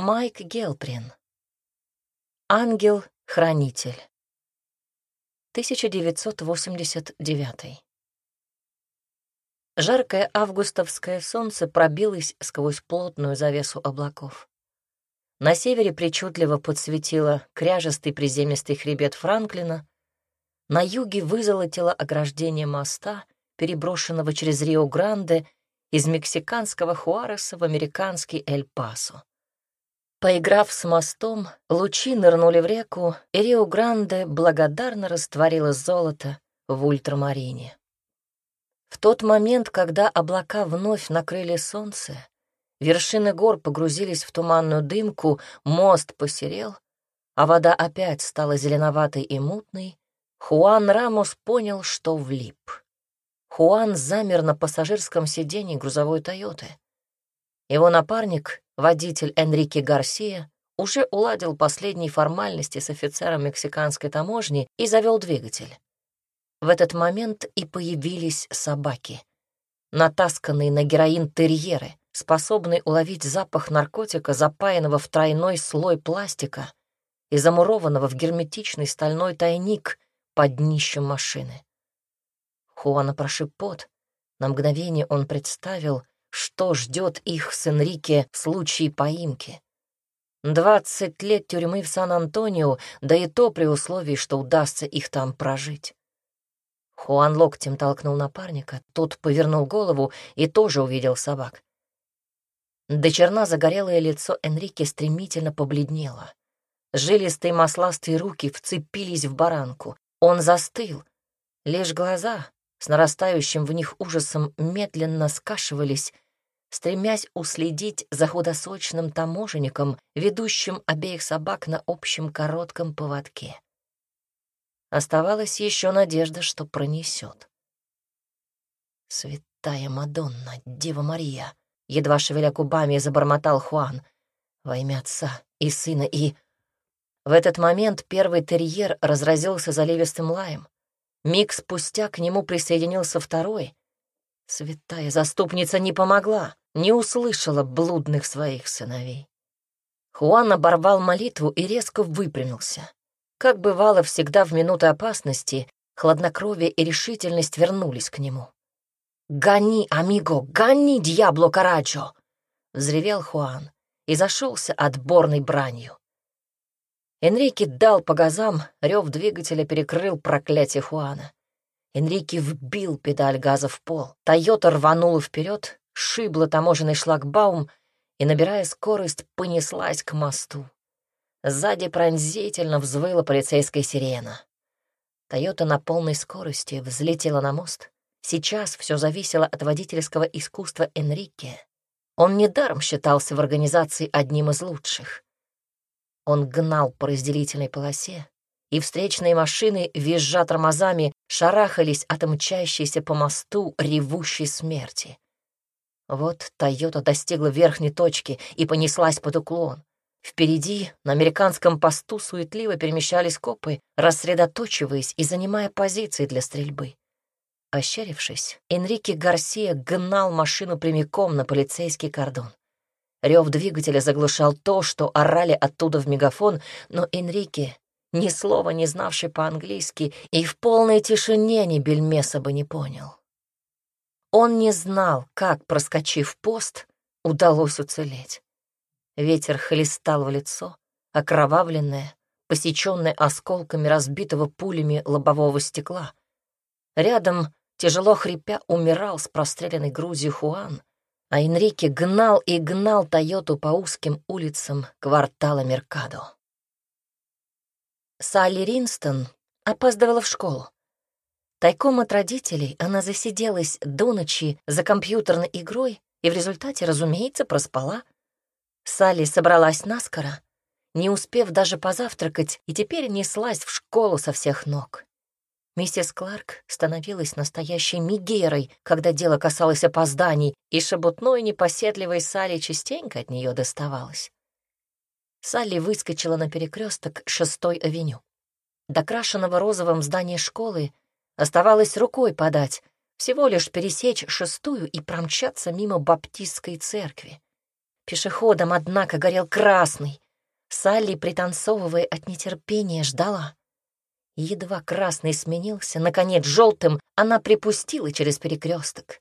Майк Гелприн. Ангел-хранитель. 1989. Жаркое августовское солнце пробилось сквозь плотную завесу облаков. На севере причудливо подсветило кряжестый приземистый хребет Франклина, на юге вызолотило ограждение моста, переброшенного через Рио-Гранде из мексиканского Хуареса в американский Эль-Пасо. Поиграв с мостом, лучи нырнули в реку, и Рио-Гранде благодарно растворило золото в ультрамарине. В тот момент, когда облака вновь накрыли солнце, вершины гор погрузились в туманную дымку, мост посерел, а вода опять стала зеленоватой и мутной, Хуан Рамос понял, что влип. Хуан замер на пассажирском сиденье грузовой «Тойоты». Его напарник, водитель Энрике Гарсия, уже уладил последние формальности с офицером мексиканской таможни и завел двигатель. В этот момент и появились собаки. Натасканные на героин терьеры, способные уловить запах наркотика, запаянного в тройной слой пластика и замурованного в герметичный стальной тайник под днищем машины. Хуана прошиб. На мгновение он представил, что ждет их с Энрике в случае поимки. Двадцать лет тюрьмы в Сан-Антонио, да и то при условии, что удастся их там прожить. Хуан локтем толкнул напарника, тот повернул голову и тоже увидел собак. До черна загорелое лицо Энрике стремительно побледнело. Жилистые масластые руки вцепились в баранку. Он застыл. Лишь глаза, с нарастающим в них ужасом медленно скашивались, стремясь уследить за худосочным таможенником, ведущим обеих собак на общем коротком поводке. Оставалась еще надежда, что пронесет. «Святая Мадонна, Дева Мария!» — едва шевеля губами забормотал Хуан. «Во имя Отца и Сына и...» В этот момент первый терьер разразился заливистым лаем. Миг спустя к нему присоединился второй. Святая заступница не помогла, не услышала блудных своих сыновей. Хуан оборвал молитву и резко выпрямился. Как бывало всегда в минуты опасности, хладнокровие и решительность вернулись к нему. «Гони, амиго, гони, дьябло Караджо!» — взревел Хуан и зашелся отборной бранью. Энрике дал по газам, рев двигателя перекрыл проклятие Хуана. Энрике вбил педаль газа в пол. Тойота рванула вперед, шибла таможенный шлагбаум и, набирая скорость, понеслась к мосту. Сзади пронзительно взвыла полицейская сирена. Тойота на полной скорости взлетела на мост. Сейчас все зависело от водительского искусства Энрике. Он недаром считался в организации одним из лучших. Он гнал по разделительной полосе, и встречные машины, визжа тормозами, шарахались от мчащейся по мосту ревущей смерти. Вот Тойота достигла верхней точки и понеслась под уклон. Впереди на американском посту суетливо перемещались копы, рассредоточиваясь и занимая позиции для стрельбы. Ощерившись, Энрике Гарсия гнал машину прямиком на полицейский кордон. Рев двигателя заглушал то, что орали оттуда в мегафон, но Энрике, ни слова не знавший по-английски, и в полной тишине ни бельмеса бы не понял. Он не знал, как, проскочив пост, удалось уцелеть. Ветер хлестал в лицо, окровавленное, посеченное осколками разбитого пулями лобового стекла. Рядом, тяжело хрипя, умирал с простреленной грудью Хуан, а Энрике гнал и гнал Тойоту по узким улицам квартала Меркадо. Салли Ринстон опаздывала в школу. Тайком от родителей она засиделась до ночи за компьютерной игрой и в результате, разумеется, проспала. Салли собралась наскоро, не успев даже позавтракать, и теперь неслась в школу со всех ног. Миссис Кларк становилась настоящей мигерой, когда дело касалось опозданий, и шебутной непоседливой Салли частенько от нее доставалось. Салли выскочила на перекресток шестой авеню. До крашенного розовым здания школы оставалось рукой подать, всего лишь пересечь шестую и промчаться мимо баптистской церкви. Пешеходом, однако, горел красный. Салли, пританцовывая от нетерпения, ждала. Едва красный сменился, наконец желтым, она припустила через перекресток.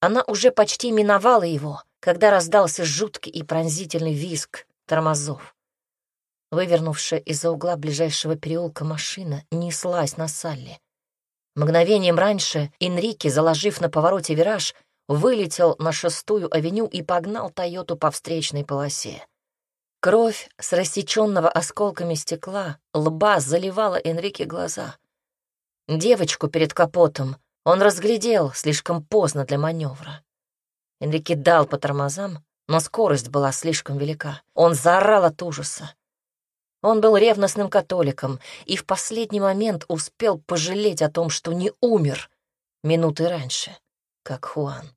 Она уже почти миновала его, когда раздался жуткий и пронзительный визг тормозов. Вывернувшая из-за угла ближайшего переулка машина неслась на Салли. Мгновением раньше Энрике, заложив на повороте вираж, вылетел на шестую авеню и погнал Тойоту по встречной полосе. Кровь с рассеченного осколками стекла лба заливала Энрике глаза. Девочку перед капотом он разглядел слишком поздно для маневра. Энрике дал по тормозам, но скорость была слишком велика. Он заорал от ужаса. Он был ревностным католиком и в последний момент успел пожалеть о том, что не умер минуты раньше, как Хуан.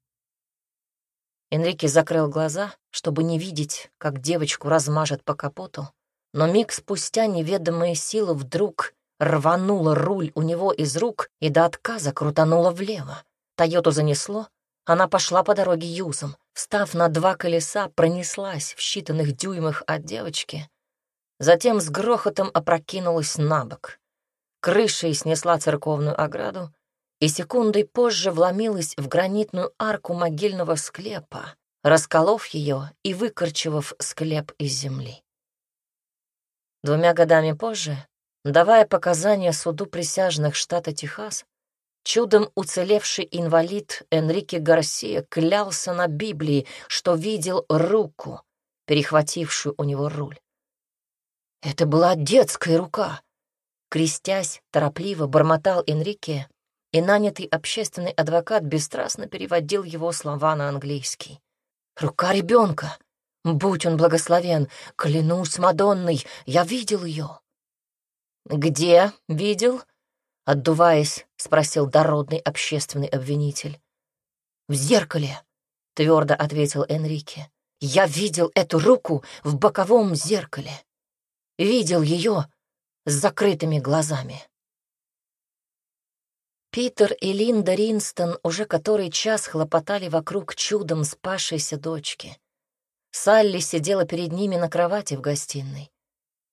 Энрике закрыл глаза, чтобы не видеть, как девочку размажет по капоту, но миг спустя неведомая сила вдруг рванула руль у него из рук и до отказа крутанула влево. Тойоту занесло, она пошла по дороге юзом, встав на два колеса, пронеслась в считанных дюймах от девочки, затем с грохотом опрокинулась на бок. Крышей снесла церковную ограду, и секундой позже вломилась в гранитную арку могильного склепа, расколов ее и выкорчевав склеп из земли. Двумя годами позже, давая показания суду присяжных штата Техас, чудом уцелевший инвалид Энрике Гарсия клялся на Библии, что видел руку, перехватившую у него руль. Это была детская рука. Крестясь, торопливо бормотал Энрике, и нанятый общественный адвокат бесстрастно переводил его слова на английский. «Рука ребенка! Будь он благословен! Клянусь Мадонной, я видел ее!» «Где видел?» — отдуваясь, спросил дородный общественный обвинитель. «В зеркале», — твердо ответил Энрике. «Я видел эту руку в боковом зеркале. Видел ее с закрытыми глазами». Питер и Линда Ринстон уже который час хлопотали вокруг чудом спасшейся дочки. Салли сидела перед ними на кровати в гостиной.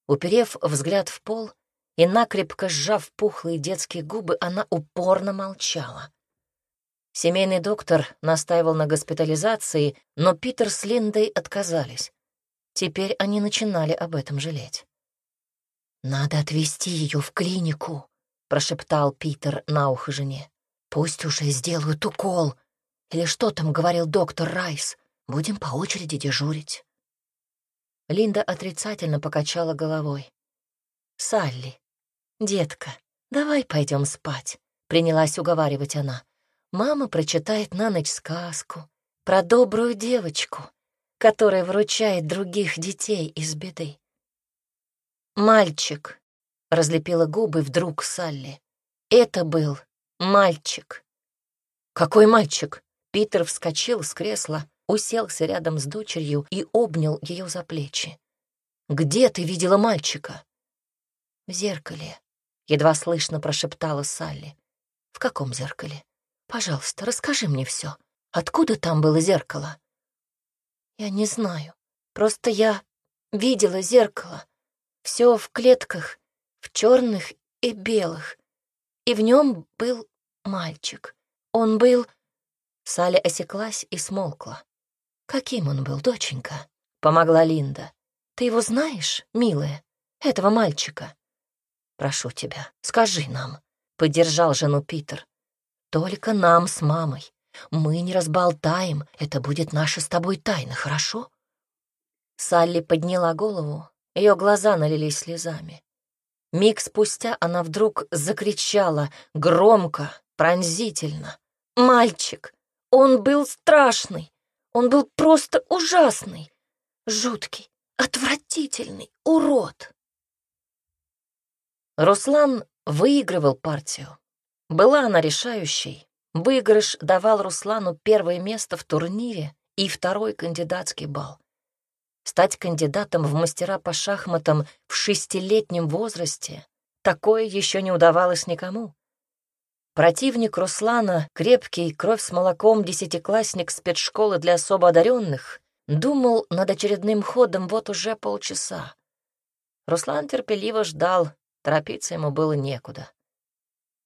Уперев взгляд в пол и накрепко сжав пухлые детские губы, она упорно молчала. Семейный доктор настаивал на госпитализации, но Питер с Линдой отказались. Теперь они начинали об этом жалеть. «Надо отвезти ее в клинику», прошептал Питер на ухо жене. «Пусть уже сделают укол. Или что там говорил доктор Райс? Будем по очереди дежурить». Линда отрицательно покачала головой. «Салли, детка, давай пойдем спать», — принялась уговаривать она. «Мама прочитает на ночь сказку про добрую девочку, которая выручает других детей из беды. Мальчик разлепила губы вдруг Салли. Это был мальчик. Какой мальчик? Питер вскочил с кресла, уселся рядом с дочерью и обнял ее за плечи. «Где ты видела мальчика?» «В зеркале», — едва слышно прошептала Салли. «В каком зеркале? Пожалуйста, расскажи мне все. Откуда там было зеркало?» «Я не знаю. Просто я видела зеркало. Все в клетках в черных и белых, и в нем был мальчик. Он был... Саля осеклась и смолкла. «Каким он был, доченька?» — помогла Линда. «Ты его знаешь, милая, этого мальчика?» «Прошу тебя, скажи нам», — поддержал жену Питер. «Только нам с мамой. Мы не разболтаем, это будет наша с тобой тайна, хорошо?» Салли подняла голову, ее глаза налились слезами. Миг спустя она вдруг закричала громко, пронзительно. «Мальчик! Он был страшный! Он был просто ужасный! Жуткий, отвратительный урод!» Руслан выигрывал партию. Была она решающей. Выигрыш давал Руслану первое место в турнире и второй кандидатский балл. Стать кандидатом в мастера по шахматам в шестилетнем возрасте — такое еще не удавалось никому. Противник Руслана, крепкий, кровь с молоком, десятиклассник спецшколы для особо одаренных, Думал над очередным ходом вот уже полчаса. Руслан терпеливо ждал, торопиться ему было некуда.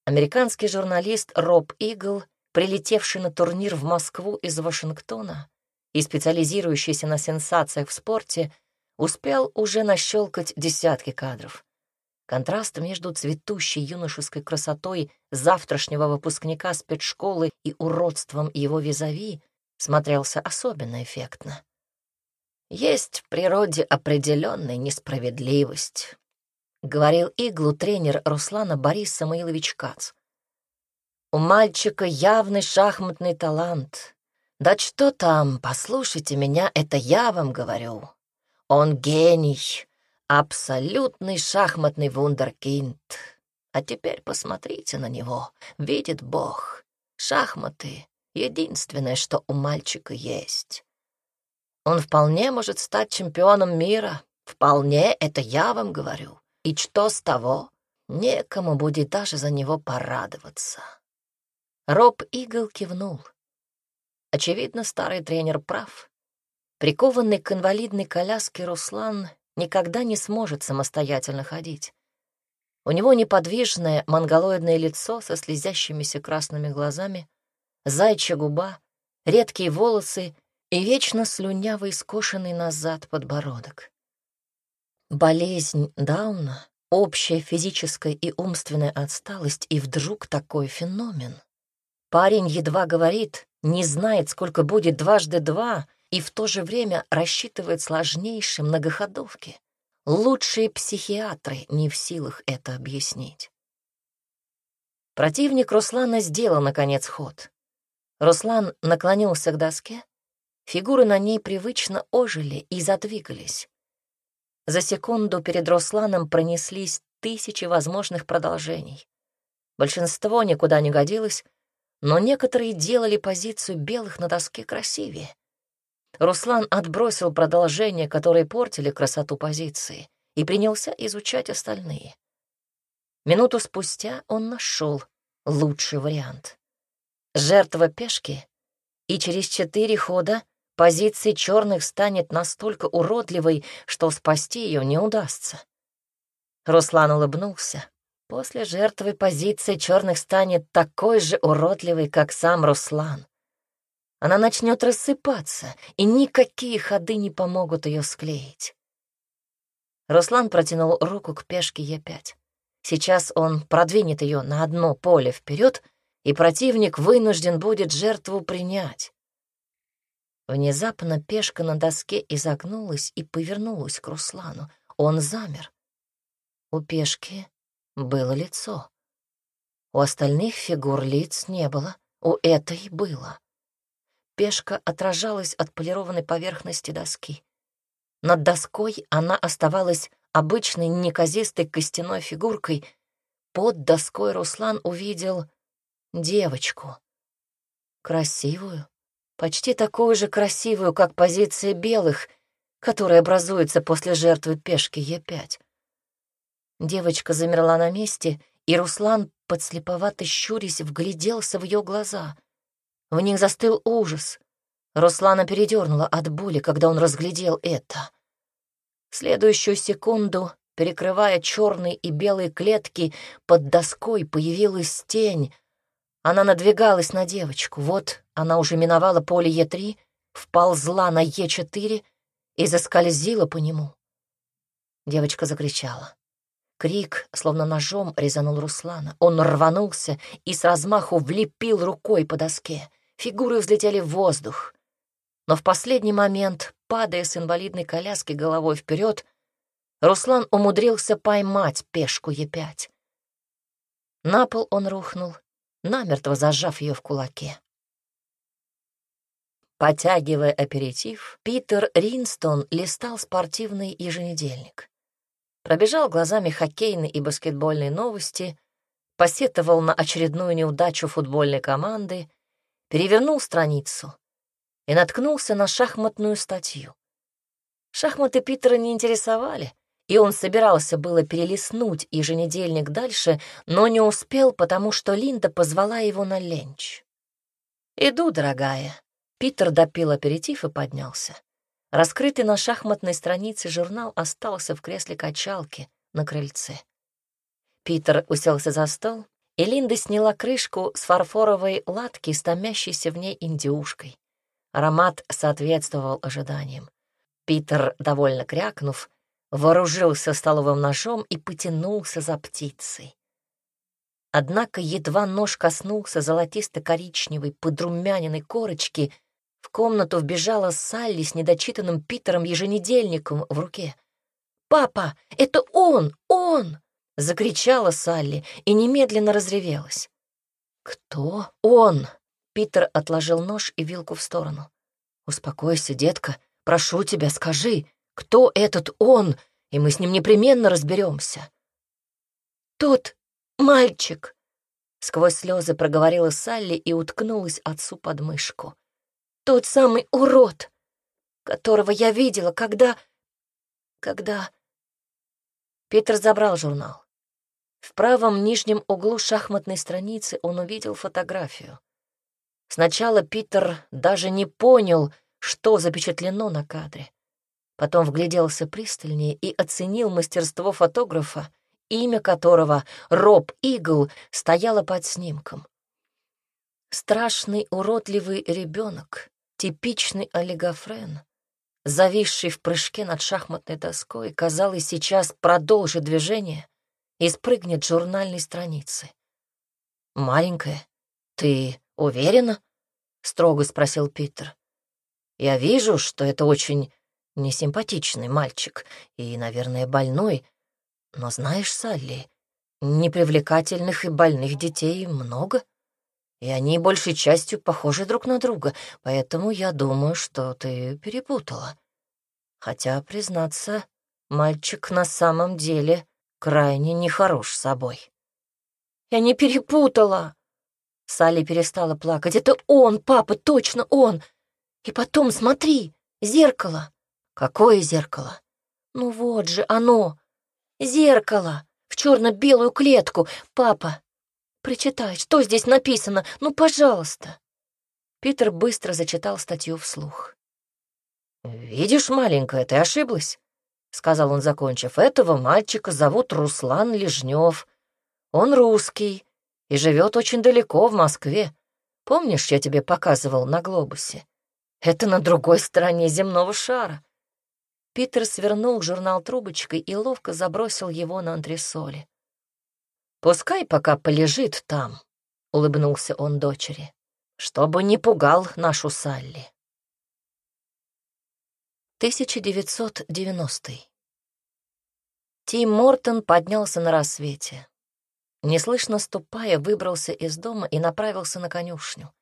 Американский журналист Роб Игл, прилетевший на турнир в Москву из Вашингтона и специализирующийся на сенсациях в спорте, успел уже нащелкать десятки кадров. Контраст между цветущей юношеской красотой завтрашнего выпускника спецшколы и уродством его визави смотрелся особенно эффектно. «Есть в природе определенная несправедливость», — говорил иглу тренер Руслана Борис Самоилович Кац. «У мальчика явный шахматный талант. Да что там, послушайте меня, это я вам говорю. Он гений, Абсолютный шахматный вундеркинд. А теперь посмотрите на него. Видит Бог. Шахматы — единственное, что у мальчика есть. Он вполне может стать чемпионом мира. Вполне, это я вам говорю. И что с того? Некому будет даже за него порадоваться. Роб Игл кивнул. Очевидно, старый тренер прав. Прикованный к инвалидной коляске Руслан никогда не сможет самостоятельно ходить. У него неподвижное монголоидное лицо со слезящимися красными глазами, зайчья губа, редкие волосы и вечно слюнявый скошенный назад подбородок. Болезнь Дауна, общая физическая и умственная отсталость, и вдруг такой феномен. Парень едва говорит, не знает, сколько будет дважды два, и в то же время рассчитывает сложнейшие многоходовки. Лучшие психиатры не в силах это объяснить. Противник Руслана сделал, наконец, ход. Руслан наклонился к доске, фигуры на ней привычно ожили и задвигались. За секунду перед Русланом пронеслись тысячи возможных продолжений. Большинство никуда не годилось, но некоторые делали позицию белых на доске красивее. Руслан отбросил продолжения, которые портили красоту позиции, и принялся изучать остальные. Минуту спустя он нашел лучший вариант. Жертва пешки, и через четыре хода позиция черных станет настолько уродливой, что спасти ее не удастся. Руслан улыбнулся. После жертвы позиция черных станет такой же уродливой, как сам Руслан. Она начнет рассыпаться, и никакие ходы не помогут ее склеить. Руслан протянул руку к пешке Е5. Сейчас он продвинет ее на одно поле вперед, и противник вынужден будет жертву принять. Внезапно пешка на доске изогнулась и повернулась к Руслану. Он замер. У пешки было лицо. У остальных фигур лиц не было, у этой было. Пешка отражалась от полированной поверхности доски. Над доской она оставалась обычной неказистой костяной фигуркой. Под доской Руслан увидел девочку. Красивую, почти такую же красивую, как позиция белых, которая образуется после жертвы пешки Е5. Девочка замерла на месте, и Руслан, подслеповато щурясь, вгляделся в ее глаза. В них застыл ужас. Руслана передернула от боли, когда он разглядел это. В следующую секунду, перекрывая черные и белые клетки, под доской появилась тень. Она надвигалась на девочку. Вот она уже миновала поле Е3, вползла на Е4 и заскользила по нему. Девочка закричала. Крик, словно ножом, резанул Руслана. Он рванулся и с размаху влепил рукой по доске. Фигуры взлетели в воздух. Но в последний момент, падая с инвалидной коляски головой вперед, Руслан умудрился поймать пешку Е5. На пол он рухнул, намертво зажав ее в кулаке. Потягивая аперитив, Питер Ринстон листал спортивный еженедельник. Пробежал глазами хоккейные и баскетбольные новости, посетовал на очередную неудачу футбольной команды перевернул страницу и наткнулся на шахматную статью. Шахматы Питера не интересовали, и он собирался было перелистнуть еженедельник дальше, но не успел, потому что Линда позвала его на ленч. «Иду, дорогая». Питер допил аперитив и поднялся. Раскрытый на шахматной странице журнал остался в кресле качалки на крыльце. Питер уселся за стол, и Линда сняла крышку с фарфоровой латки с томящейся в ней индюшкой. Аромат соответствовал ожиданиям. Питер, довольно крякнув, вооружился столовым ножом и потянулся за птицей. Однако едва нож коснулся золотисто-коричневой подрумяненной корочки, в комнату вбежала Салли с недочитанным Питером еженедельником в руке. «Папа, это он! Он!» — закричала Салли и немедленно разревелась. «Кто он?» — Питер отложил нож и вилку в сторону. «Успокойся, детка, прошу тебя, скажи, кто этот он, и мы с ним непременно разберемся». «Тот мальчик!» Сквозь слезы проговорила Салли и уткнулась отцу под мышку. «Тот самый урод, которого я видела, когда... когда...» Питер забрал журнал. В правом нижнем углу шахматной страницы он увидел фотографию. Сначала Питер даже не понял, что запечатлено на кадре. Потом вгляделся пристальнее и оценил мастерство фотографа, имя которого, Роб Игл, стояло под снимком. Страшный уродливый ребенок, типичный олигофрен, зависший в прыжке над шахматной доской, казалось, сейчас продолжит движение и спрыгнет с журнальной страницы. «Маленькая, ты уверена?» — строго спросил Питер. «Я вижу, что это очень несимпатичный мальчик и, наверное, больной, но знаешь, Салли, непривлекательных и больных детей много, и они большей частью похожи друг на друга, поэтому я думаю, что ты перепутала. Хотя, признаться, мальчик на самом деле крайне нехорош собой. Я не перепутала. Салли перестала плакать. Это он, папа, точно он. И потом, смотри, зеркало. Какое зеркало? Ну вот же оно, Зеркало в черно-белую клетку. Папа, прочитай, что здесь написано, ну, пожалуйста. Питер быстро зачитал статью вслух. «Видишь, маленькая, ты ошиблась», — сказал он, закончив. «Этого мальчика зовут Руслан Лежнев. Он русский и живет очень далеко, в Москве. Помнишь, я тебе показывал на глобусе? Это на другой стороне земного шара. Питер свернул журнал трубочкой и ловко забросил его на антресоли. «Пускай пока полежит там», — улыбнулся он дочери, «чтобы не пугал нашу Салли». 1990 Тим Мортон поднялся на рассвете. Неслышно ступая, выбрался из дома и направился на конюшню.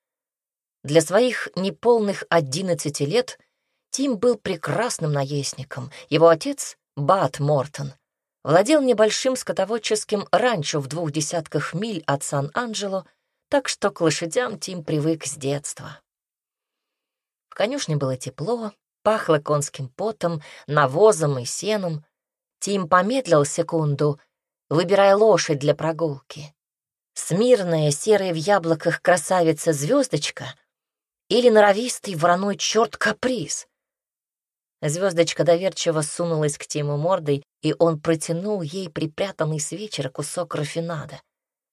Для своих неполных одиннадцати лет — Тим был прекрасным наездником. Его отец, Бат Мортон, владел небольшим скотоводческим ранчо в двух десятках миль от Сан-Анджело, так что к лошадям Тим привык с детства. В конюшне было тепло, пахло конским потом, навозом и сеном. Тим помедлил секунду, выбирая лошадь для прогулки. Смирная, серая в яблоках красавица-звездочка или норовистый вороной черт каприз. Звездочка доверчиво сунулась к Тиму мордой, и он протянул ей припрятанный с вечера кусок рафинада.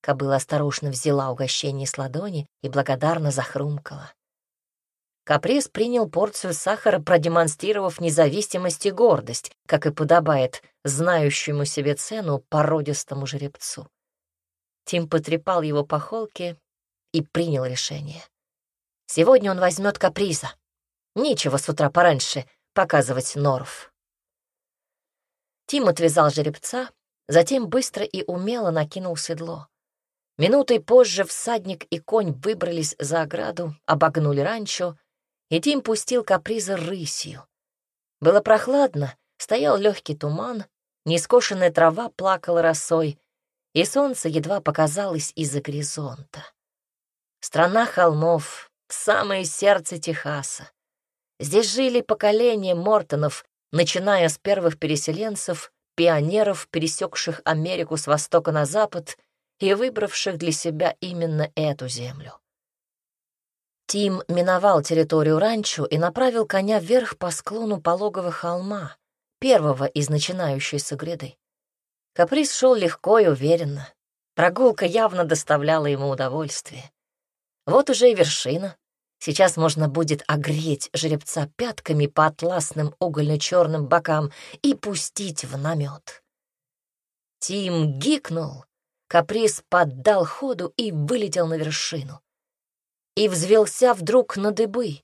Кобыла осторожно взяла угощение с ладони и благодарно захрумкала. Каприз принял порцию сахара, продемонстрировав независимость и гордость, как и подобает знающему себе цену породистому жеребцу. Тим потрепал его по холке и принял решение. Сегодня он возьмет каприза. Нечего с утра пораньше показывать норов. Тим отвязал жеребца, затем быстро и умело накинул седло. Минутой позже всадник и конь выбрались за ограду, обогнули ранчо, и Тим пустил каприза рысью. Было прохладно, стоял легкий туман, нескошенная трава плакала росой, и солнце едва показалось из-за горизонта. Страна холмов, самое сердце Техаса. Здесь жили поколения Мортонов, начиная с первых переселенцев, пионеров, пересекших Америку с востока на запад и выбравших для себя именно эту землю. Тим миновал территорию ранчо и направил коня вверх по склону пологого холма, первого из начинающейся гряды. Каприз шел легко и уверенно. Прогулка явно доставляла ему удовольствие. Вот уже и вершина. Сейчас можно будет огреть жеребца пятками по атласным угольно-черным бокам и пустить в намет. Тим гикнул, каприз поддал ходу и вылетел на вершину и взвелся вдруг на дыбы.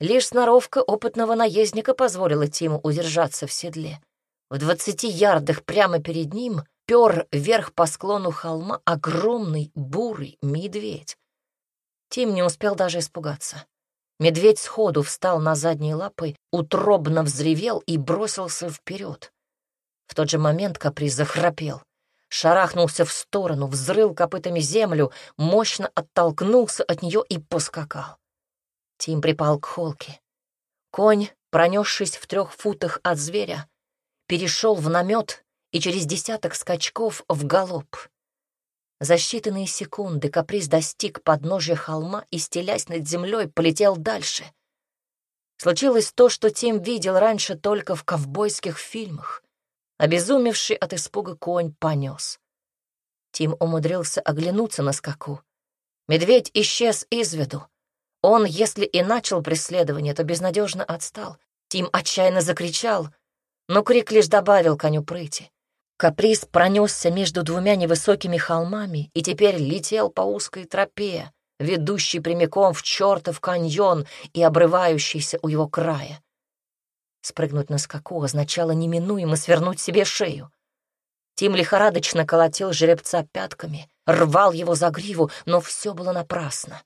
Лишь сноровка опытного наездника позволила Тиму удержаться в седле. В двадцати ярдах прямо перед ним пер вверх по склону холма огромный бурый медведь. Тим не успел даже испугаться. Медведь сходу встал на задние лапы, утробно взревел и бросился вперед. В тот же момент каприз захрапел — шарахнулся в сторону, взрыл копытами землю, мощно оттолкнулся от нее и поскакал. Тим припал к холке. Конь, пронесшись в трех футах от зверя, перешел в намет и через десяток скачков в галоп. За считанные секунды каприз достиг подножия холма и, стелясь над землей, полетел дальше. Случилось то, что Тим видел раньше только в ковбойских фильмах. Обезумевший от испуга конь понес. Тим умудрился оглянуться на скаку. Медведь исчез из виду. Он, если и начал преследование, то безнадежно отстал. Тим отчаянно закричал, но крик лишь добавил коню прыти. Каприз пронесся между двумя невысокими холмами и теперь летел по узкой тропе, ведущей прямиком в чертов каньон и обрывающейся у его края. Спрыгнуть на скаку означало неминуемо свернуть себе шею. Тим лихорадочно колотил жеребца пятками, рвал его за гриву, но все было напрасно.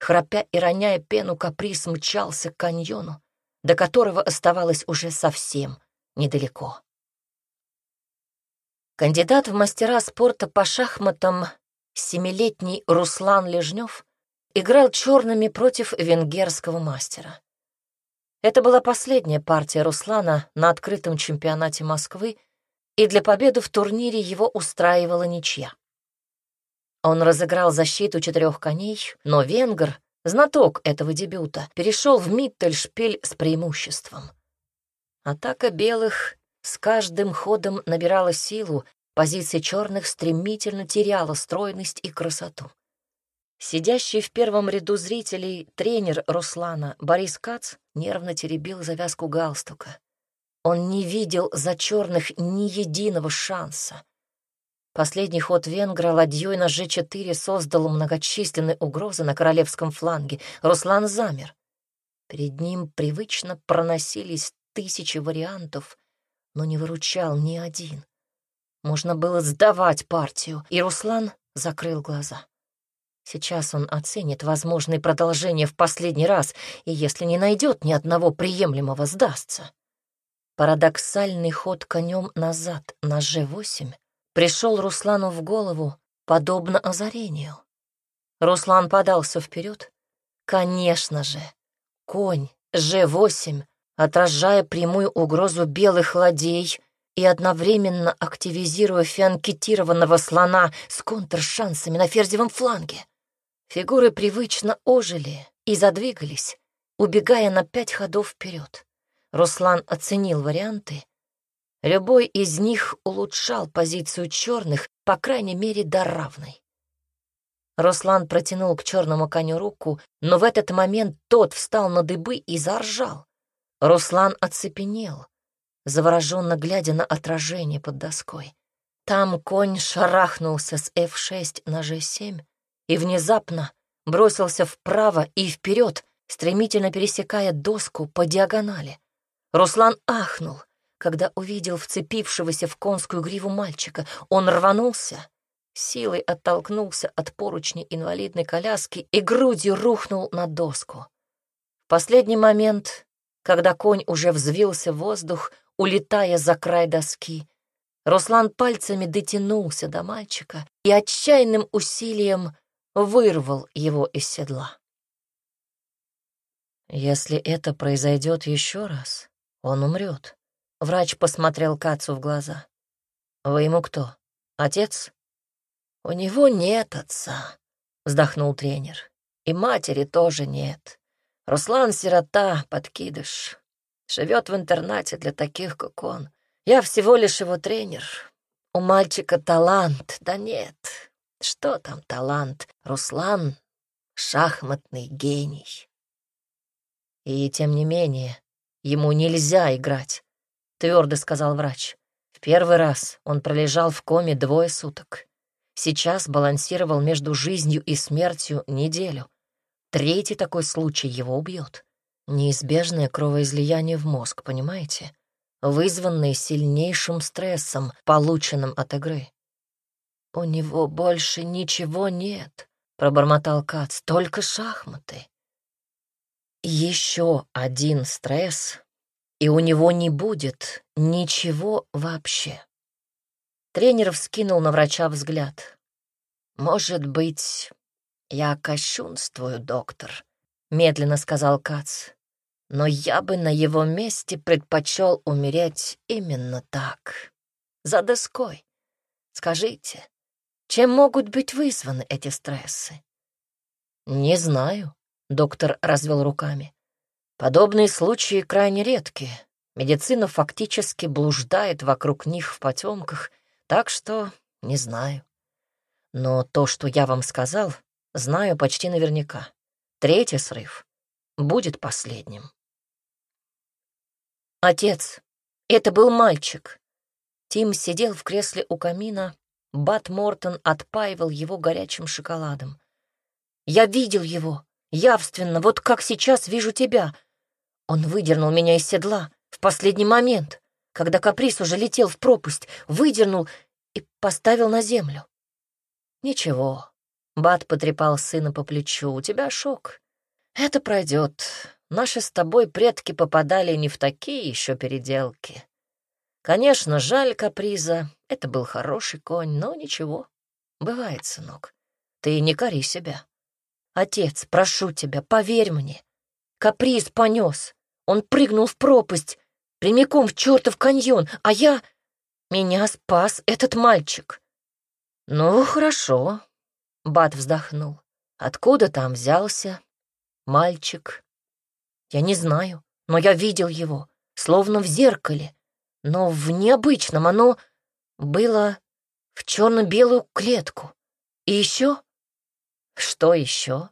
Храпя и роняя пену, каприз мчался к каньону, до которого оставалось уже совсем недалеко. Кандидат в мастера спорта по шахматам, семилетний Руслан Лежнев, играл черными против венгерского мастера. Это была последняя партия Руслана на открытом чемпионате Москвы, и для победы в турнире его устраивала ничья. Он разыграл защиту четырех коней, но венгр, знаток этого дебюта, перешел в Миттельшпиль с преимуществом. Атака белых с каждым ходом набирала силу, позиция черных стремительно теряла стройность и красоту. Сидящий в первом ряду зрителей тренер Руслана Борис Кац нервно теребил завязку галстука. Он не видел за черных ни единого шанса. Последний ход венгра ладьей на Ж4 создал многочисленные угрозы на королевском фланге. Руслан замер. Перед ним привычно проносились тысячи вариантов, но не выручал ни один. Можно было сдавать партию, и Руслан закрыл глаза. Сейчас он оценит возможное продолжение в последний раз, и если не найдет ни одного приемлемого, сдастся. Парадоксальный ход конем назад на Ж8 пришел Руслану в голову, подобно озарению. Руслан подался вперед. Конечно же, конь Ж8, отражая прямую угрозу белых ладей и одновременно активизируя фианкетированного слона с контршансами на ферзевом фланге. Фигуры привычно ожили и задвигались, убегая на пять ходов вперед. Руслан оценил варианты. Любой из них улучшал позицию черных, по крайней мере, до равной. Руслан протянул к черному коню руку, но в этот момент тот встал на дыбы и заржал. Руслан оцепенел, завороженно глядя на отражение под доской. Там конь шарахнулся с F6 на G7, и внезапно бросился вправо и вперед, стремительно пересекая доску по диагонали. Руслан ахнул, когда увидел вцепившегося в конскую гриву мальчика. Он рванулся, силой оттолкнулся от поручни инвалидной коляски и грудью рухнул на доску. В последний момент, когда конь уже взвился в воздух, улетая за край доски, Руслан пальцами дотянулся до мальчика и отчаянным усилием вырвал его из седла. Если это произойдет еще раз, он умрет. Врач посмотрел Кацу в глаза. Вы ему кто? Отец? У него нет отца, вздохнул тренер. И матери тоже нет. Руслан — сирота, подкидыш. Живет в интернате для таких, как он. Я всего лишь его тренер. У мальчика талант, да нет. Что там талант? Руслан — шахматный гений. И тем не менее, ему нельзя играть, — твердо сказал врач. В первый раз он пролежал в коме двое суток. Сейчас балансировал между жизнью и смертью неделю. Третий такой случай его убьет. Неизбежное кровоизлияние в мозг, понимаете? Вызванное сильнейшим стрессом, полученным от игры. «У него больше ничего нет», — пробормотал Кац, — «только шахматы». Еще один стресс, и у него не будет ничего вообще. Тренер вскинул на врача взгляд. «Может быть, я кощунствую, доктор», — медленно сказал Кац. «Но я бы на его месте предпочел умереть именно так, за доской. Скажите, чем могут быть вызваны эти стрессы?» «Не знаю», — доктор развел руками. «Подобные случаи крайне редки. Медицина фактически блуждает вокруг них в потемках, так что не знаю. Но то, что я вам сказал, Знаю почти наверняка. Третий срыв будет последним. Отец, это был мальчик. Тим сидел в кресле у камина, Бат Мортон отпаивал его горячим шоколадом. Я видел его, явственно, вот как сейчас вижу тебя. Он выдернул меня из седла в последний момент, когда каприз уже летел в пропасть, выдернул и поставил на землю. Ничего, Бат потрепал сына по плечу. «У тебя шок. Это пройдет. Наши с тобой предки попадали не в такие еще переделки. Конечно, жаль каприза. Это был хороший конь, но ничего. Бывает, сынок. Ты не кори себя. Отец, прошу тебя, поверь мне. Каприз понес. Он прыгнул в пропасть, прямиком в чертов каньон, а я... Меня спас этот мальчик. Ну, хорошо, Бат вздохнул. Откуда там взялся мальчик? Я не знаю, но я видел его, словно в зеркале. Но в необычном оно было в черно-белую клетку. И еще? Что еще?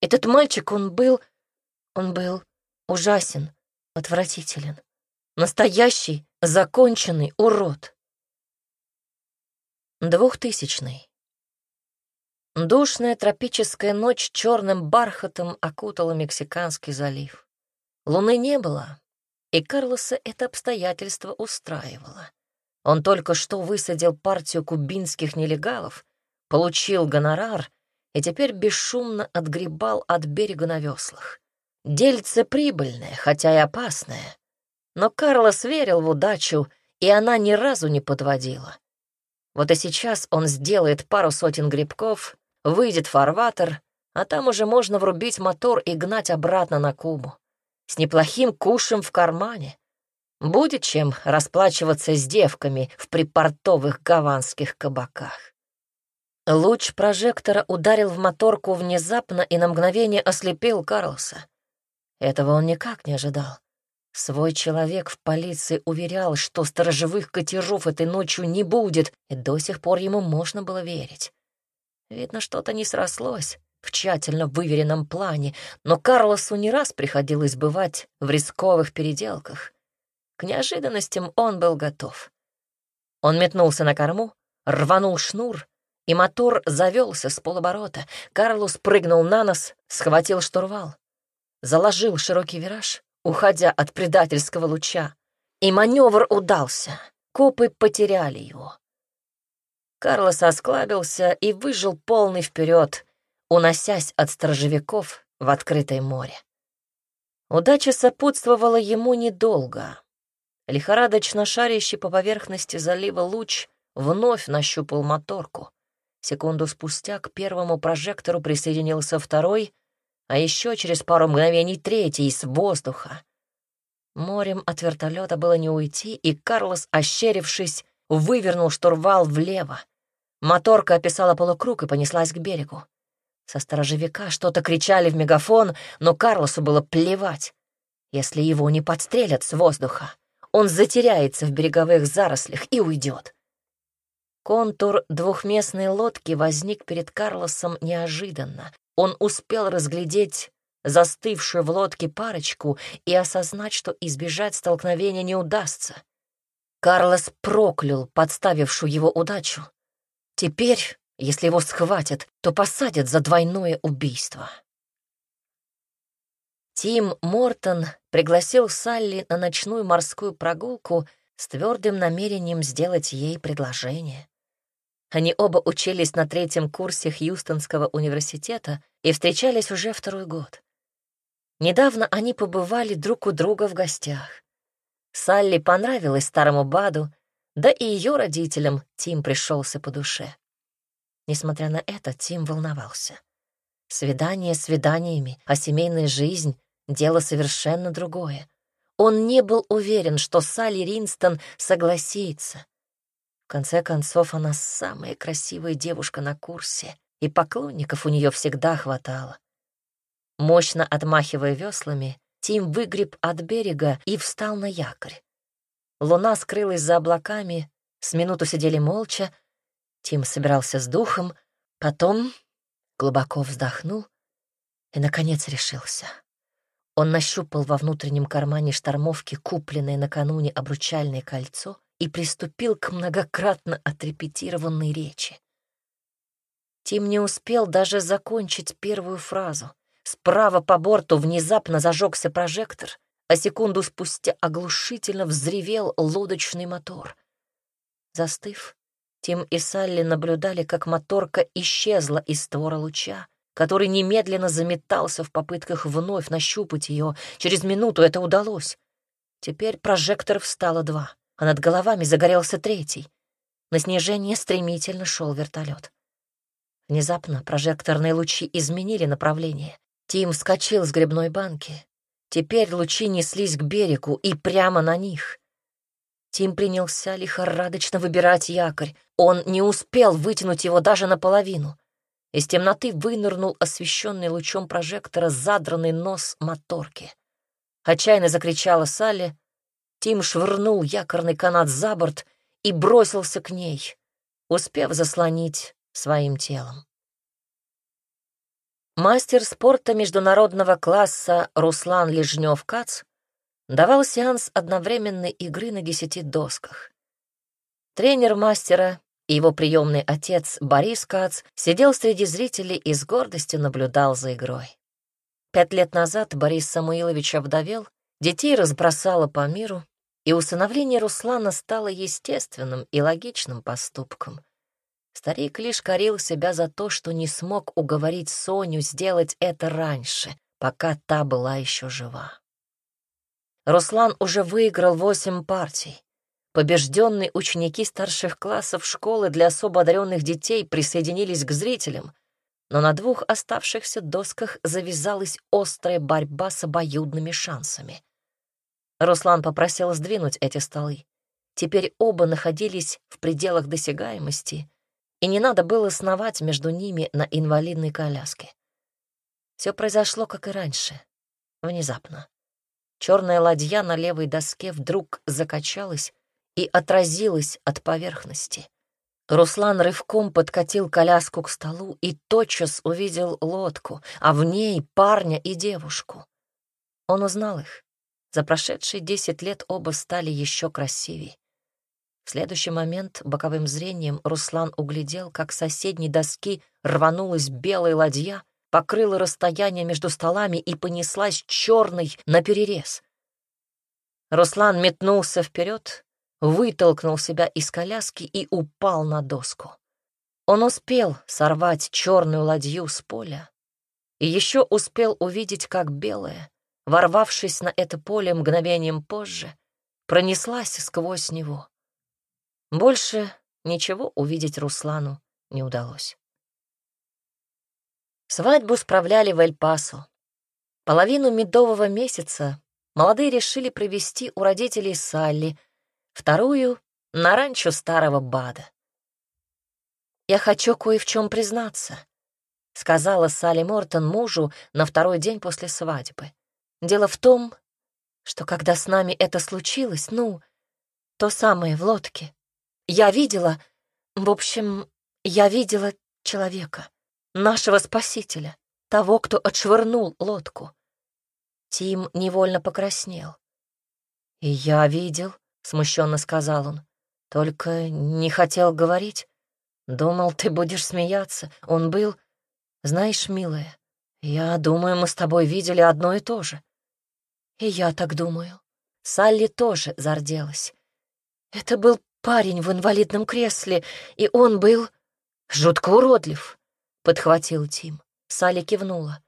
Этот мальчик, он был... Он был ужасен, отвратителен. Настоящий, законченный урод. Двухтысячный. Душная тропическая ночь черным бархатом окутала Мексиканский залив. Луны не было, и Карлоса это обстоятельство устраивало. Он только что высадил партию кубинских нелегалов, получил гонорар и теперь бесшумно отгребал от берега на веслах. Дельце прибыльное, хотя и опасное. Но Карлос верил в удачу, и она ни разу не подводила. Вот и сейчас он сделает пару сотен грибков, выйдет фарватер, а там уже можно врубить мотор и гнать обратно на Кубу. С неплохим кушем в кармане. Будет чем расплачиваться с девками в припортовых гаванских кабаках. Луч прожектора ударил в моторку внезапно и на мгновение ослепил Карлоса. Этого он никак не ожидал. Свой человек в полиции уверял, что сторожевых катеров этой ночью не будет, и до сих пор ему можно было верить. Видно, что-то не срослось в тщательно выверенном плане, но Карлосу не раз приходилось бывать в рисковых переделках. К неожиданностям он был готов. Он метнулся на корму, рванул шнур, и мотор завелся с полоборота. Карлос прыгнул на нос, схватил штурвал, заложил широкий вираж, уходя от предательского луча, и маневр удался. Копы потеряли его. Карлос осклабился и выжил полный вперед, уносясь от стражевиков в открытое море. Удача сопутствовала ему недолго. Лихорадочно шарящий по поверхности залива луч вновь нащупал моторку. Секунду спустя к первому прожектору присоединился второй, а еще через пару мгновений третий из воздуха. Морем от вертолета было не уйти, и Карлос, ощерившись, вывернул штурвал влево. Моторка описала полукруг и понеслась к берегу. Со сторожевика что-то кричали в мегафон, но Карлосу было плевать. Если его не подстрелят с воздуха, он затеряется в береговых зарослях и уйдет. Контур двухместной лодки возник перед Карлосом неожиданно. Он успел разглядеть застывшую в лодке парочку и осознать, что избежать столкновения не удастся. Карлос проклял подставившую его удачу. Теперь, если его схватят, то посадят за двойное убийство. Тим Мортон пригласил Салли на ночную морскую прогулку с твердым намерением сделать ей предложение. Они оба учились на третьем курсе Хьюстонского университета и встречались уже второй год. Недавно они побывали друг у друга в гостях. Салли понравилась старому Баду, да и ее родителям Тим пришелся по душе. Несмотря на это, Тим волновался. Свидание свиданиями, а семейная жизнь — дело совершенно другое. Он не был уверен, что Салли Ринстон согласится. В конце концов, она самая красивая девушка на курсе, и поклонников у нее всегда хватало. Мощно отмахивая веслами, Тим выгреб от берега и встал на якорь. Луна скрылась за облаками, с минуту сидели молча. Тим собирался с духом, потом глубоко вздохнул и, наконец, решился. Он нащупал во внутреннем кармане штормовки купленное накануне обручальное кольцо и приступил к многократно отрепетированной речи. Тим не успел даже закончить первую фразу. Справа по борту внезапно зажегся прожектор, а секунду спустя оглушительно взревел лодочный мотор. Застыв, Тим и Салли наблюдали, как моторка исчезла из створа луча, который немедленно заметался в попытках вновь нащупать ее. Через минуту это удалось. Теперь прожекторов стало два, а над головами загорелся третий. На снижение стремительно шел вертолет. Внезапно прожекторные лучи изменили направление. Тим вскочил с грибной банки. Теперь лучи неслись к берегу и прямо на них. Тим принялся лихорадочно выбирать якорь. Он не успел вытянуть его даже наполовину. Из темноты вынырнул освещенный лучом прожектора задранный нос моторки. Отчаянно закричала Салли. Тим швырнул якорный канат за борт и бросился к ней, успев заслонить своим телом. Мастер спорта международного класса Руслан Лежнев-Кац давал сеанс одновременной игры на десяти досках. Тренер мастера и его приемный отец Борис Кац сидел среди зрителей и с гордостью наблюдал за игрой. Пять лет назад Борис Самуилович овдовел, детей разбросало по миру, и усыновление Руслана стало естественным и логичным поступком. Старик лишь корил себя за то, что не смог уговорить Соню сделать это раньше, пока та была еще жива. Руслан уже выиграл восемь партий. Побежденные ученики старших классов школы для особо одаренных детей присоединились к зрителям, но на двух оставшихся досках завязалась острая борьба с обоюдными шансами. Руслан попросил сдвинуть эти столы. Теперь оба находились в пределах досягаемости — и не надо было сновать между ними на инвалидной коляске. Все произошло, как и раньше, внезапно. Черная ладья на левой доске вдруг закачалась и отразилась от поверхности. Руслан рывком подкатил коляску к столу и тотчас увидел лодку, а в ней парня и девушку. Он узнал их. За прошедшие десять лет оба стали еще красивее. Следующий момент боковым зрением Руслан углядел, как с соседней доски рванулась белая ладья, покрыла расстояние между столами и понеслась черной наперерез. Руслан метнулся вперед, вытолкнул себя из коляски и упал на доску. Он успел сорвать черную ладью с поля и еще успел увидеть, как белая, ворвавшись на это поле мгновением позже, пронеслась сквозь него. Больше ничего увидеть Руслану не удалось. Свадьбу справляли в Эль-Пасо. Половину медового месяца молодые решили провести у родителей Салли, вторую — на ранчо старого Бада. «Я хочу кое в чем признаться», — сказала Салли Мортон мужу на второй день после свадьбы. «Дело в том, что когда с нами это случилось, ну, то самое в лодке, я видела, в общем, я видела человека, нашего спасителя, того, кто отшвырнул лодку. Тим невольно покраснел. «И я видел», — смущенно сказал он, — «только не хотел говорить. Думал, ты будешь смеяться. Он был... Знаешь, милая, я думаю, мы с тобой видели одно и то же». «И я так думаю». Салли тоже зарделась. Это был парень в инвалидном кресле, и он был жутко уродлив, — подхватил Тим. Салли кивнула.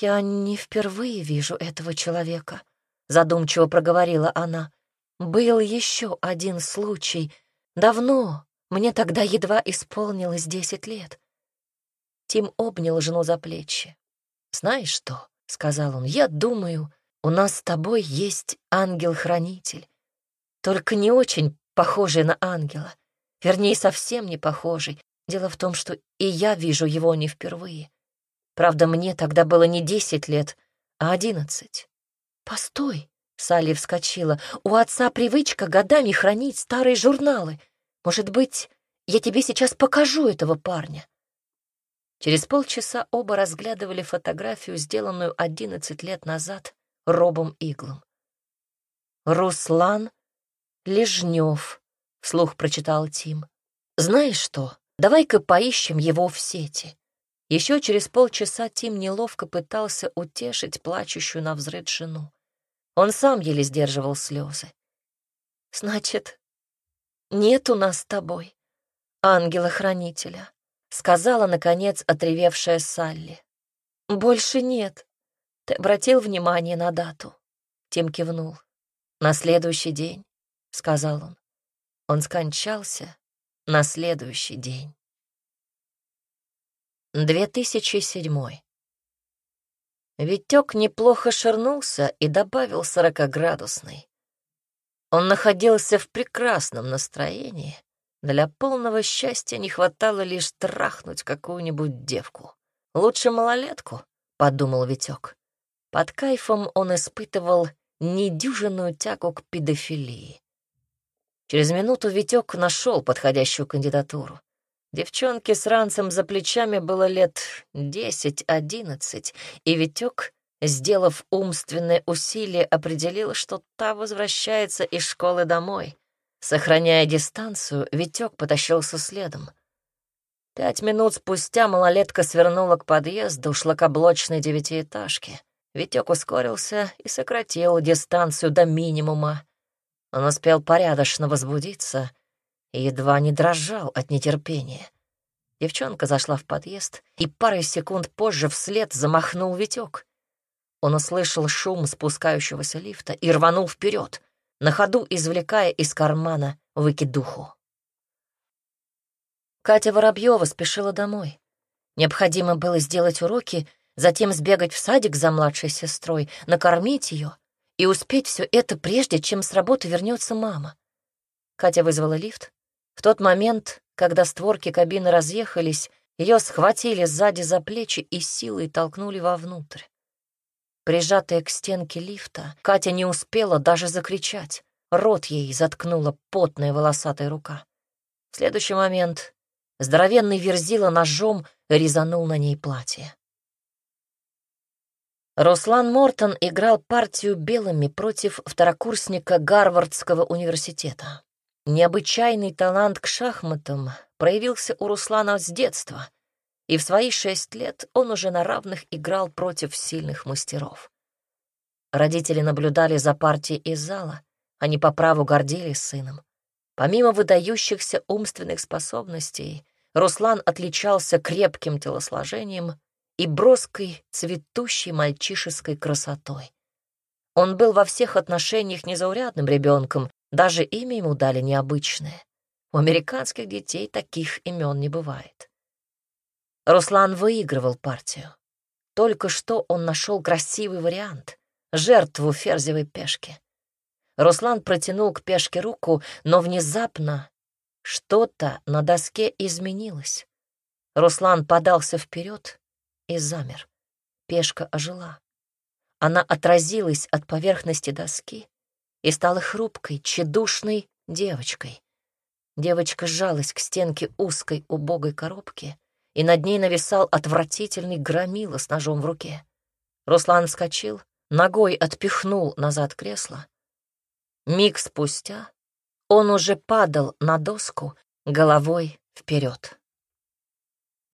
«Я не впервые вижу этого человека», — задумчиво проговорила она. «Был еще один случай. Давно. Мне тогда едва исполнилось десять лет». Тим обнял жену за плечи. «Знаешь что?» — сказал он. «Я думаю, у нас с тобой есть ангел-хранитель. Только не очень похожий на ангела. Вернее, совсем не похожий. Дело в том, что и я вижу его не впервые. Правда, мне тогда было не десять лет, а одиннадцать. «Постой!» — Салли вскочила. «У отца привычка годами хранить старые журналы. Может быть, я тебе сейчас покажу этого парня?» Через полчаса оба разглядывали фотографию, сделанную одиннадцать лет назад Робом Иглом. Руслан Лежнев, вслух прочитал Тим. «Знаешь что, давай-ка поищем его в сети. Еще через полчаса Тим неловко пытался утешить плачущую на взрыв жену. Он сам еле сдерживал слезы. «Значит, нет у нас с тобой ангела-хранителя», — сказала, наконец, отревевшая Салли. «Больше нет. Ты обратил внимание на дату?» Тим кивнул. «На следующий день», — сказал он. Он скончался на следующий день. 2007. Витек неплохо ширнулся и добавил сорокоградусный. Он находился в прекрасном настроении. Для полного счастья не хватало лишь трахнуть какую-нибудь девку. Лучше малолетку, — подумал Витек. Под кайфом он испытывал недюжинную тягу к педофилии. Через минуту Витек нашел подходящую кандидатуру. Девчонке с ранцем за плечами было лет десять-одиннадцать, и Витек, сделав умственное усилие, определил, что та возвращается из школы домой. Сохраняя дистанцию, Витек потащился следом. Пять минут спустя малолетка свернула к подъезду шлакоблочной девятиэтажки. Витек ускорился и сократил дистанцию до минимума. Он успел порядочно возбудиться и едва не дрожал от нетерпения. Девчонка зашла в подъезд, и парой секунд позже вслед замахнул Витек. Он услышал шум спускающегося лифта и рванул вперед, на ходу извлекая из кармана выкидуху. Катя Воробьева спешила домой. Необходимо было сделать уроки, затем сбегать в садик за младшей сестрой, накормить ее и успеть все это прежде, чем с работы вернется мама. Катя вызвала лифт, в тот момент, когда створки кабины разъехались, ее схватили сзади за плечи и силой толкнули вовнутрь. Прижатая к стенке лифта, Катя не успела даже закричать. Рот ей заткнула потная волосатая рука. В следующий момент здоровенный верзила ножом резанул на ней платье. Руслан Мортон играл партию белыми против второкурсника Гарвардского университета. Необычайный талант к шахматам проявился у Руслана с детства, и в свои шесть лет он уже на равных играл против сильных мастеров. Родители наблюдали за партией из зала, они по праву гордились сыном. Помимо выдающихся умственных способностей, Руслан отличался крепким телосложением и броской, цветущей мальчишеской красотой. Он был во всех отношениях незаурядным ребенком даже имя ему дали необычное. У американских детей таких имен не бывает. Руслан выигрывал партию. Только что он нашел красивый вариант — жертву ферзевой пешки. Руслан протянул к пешке руку, но внезапно что-то на доске изменилось. Руслан подался вперед и замер. Пешка ожила. Она отразилась от поверхности доски и стала хрупкой, тщедушной девочкой. Девочка сжалась к стенке узкой убогой коробки, и над ней нависал отвратительный громила с ножом в руке. Руслан вскочил, ногой отпихнул назад кресло. Миг спустя он уже падал на доску головой вперед.